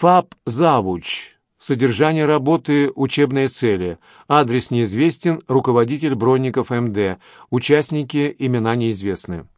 ФАП «Завуч». Содержание работы, учебные цели. Адрес неизвестен, руководитель Бронников МД. Участники, имена неизвестны.